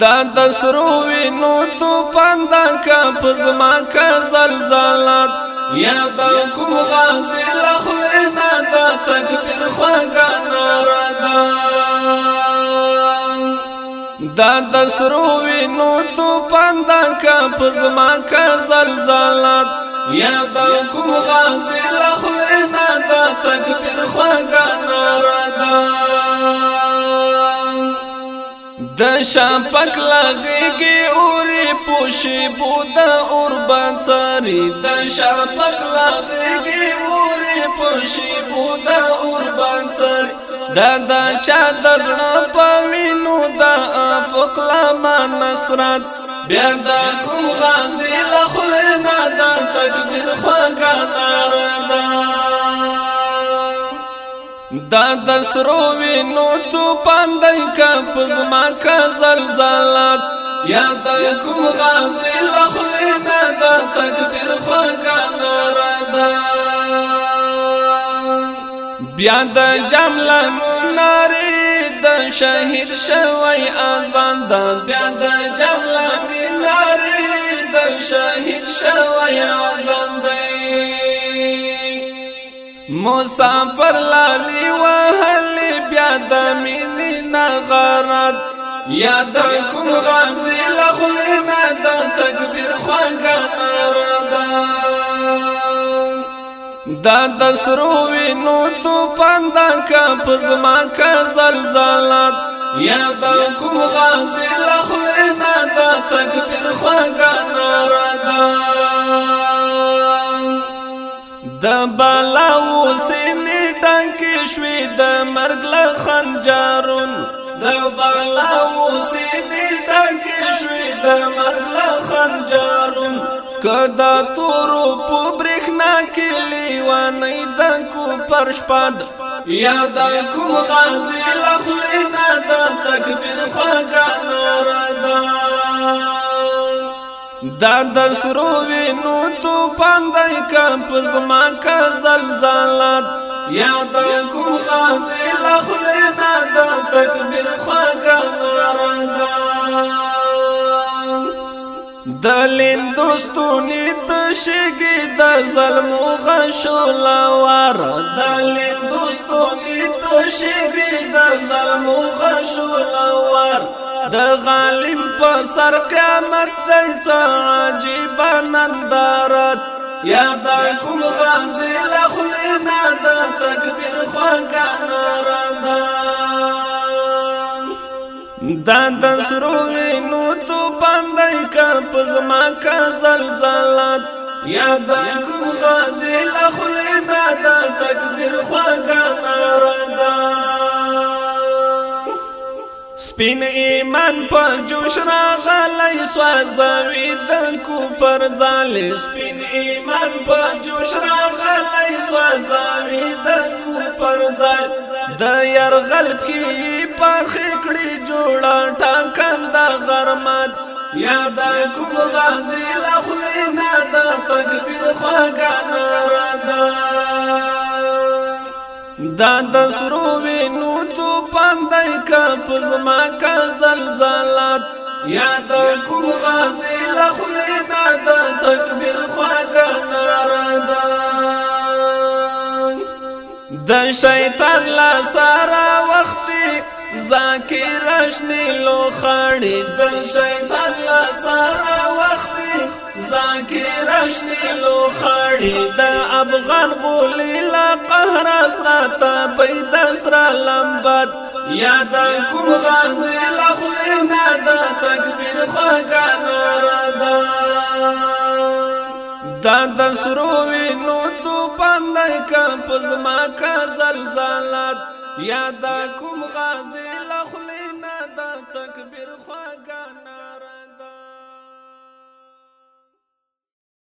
دا د سرو وینو توفان دا کپ زما کا زلزالات یا دا کوم غازی لخلینا دا تکبیر خواگا نارا دا دا د سرو وینو توفان دا کپ زما کا زلزالات یا دا کوم غازی لخلینا دا تکبیر خواگا نارا شپک لغیگی اوری پوشی بودا اور بانساری دا شپک لغیگی اوری پوشی بودا اور بانساری دا دا چا دزنا پاوینو دا آفق لاما نصرات بیا دا کم غازی لخلی ما دا تکبیر خواد دا د سرو وینو توپان دی کا پزما کا زلزلات یا د کوم غازی لخلینا دا تکبیر خو کا ناردا بیا د جمله مناری د شهید شوی اذان دا بیا د جمله مناری د شهید شوی مسافر لالی وهل بیا د مینې نغرت یاد کوم غازی لخلې ما د تکبیر خوګه دا د سرو وینو تو پند کا پزما کا زلزلات یاد کوم غازی لخلې ما د تکبیر خوګه نارات د بالا وسینې ټانکې شوې د مرګ له خنجارون د بالا وسینې ټانکې شوې د مرګ له خنجارون کدا تورو په برېښنا کې لیوانې د کو پر شپد یا د کوم غازی لخلې د تکبیر خوګه نار ده دا د شروع وینو تو پاندای کا پزما کا زلزالات یاد کوم غازی لخلینا د تکبیر خواګه مردا دلین دوستونی تشگی د ظلم غشولا وار دلین دوستونی تشگی د ظلم غشولا وار د غالم په سر قیامت دی څه عجیب نندارت یاد کوم غازی لخلینا د تکبیر خوګه ناردا دا د سروي نو تو باندې کا پزما کا زلزلات یاد کوم غازی لخلینا د تکبیر سپین ایمان په جوش راغلی سوځوي د کفر ځالې سپین ایمان په جوش راغلی سوځوي د کفر ځال د يرغل کې پخ کړي جوړا ټاکن د غرمت یاد کوم غازی لخلی نه د تکبیر خواګان را ده دا د سرو وینو باندې کپ زما کا زلزالات یاد کوم غازی لخلی دا د تکبیر خواګه ناردا د شیطان لا سارا وخت ذاکر اشنی لو خړې د شیطان لا سارا ذاکر رشتی لو خاڑی دا افغان غولی لا قهر اسرا تا بيد اسرا لمبات یا دا کوم غازی لخلی نادا تکبیر خواکا ناردا دا د سروي نو تو باندې کا پزما کا زلزالات یا دا کوم غازی لخلی نادا تکبیر خواکا